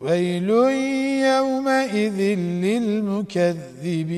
ويل يومئذ للمكذبين.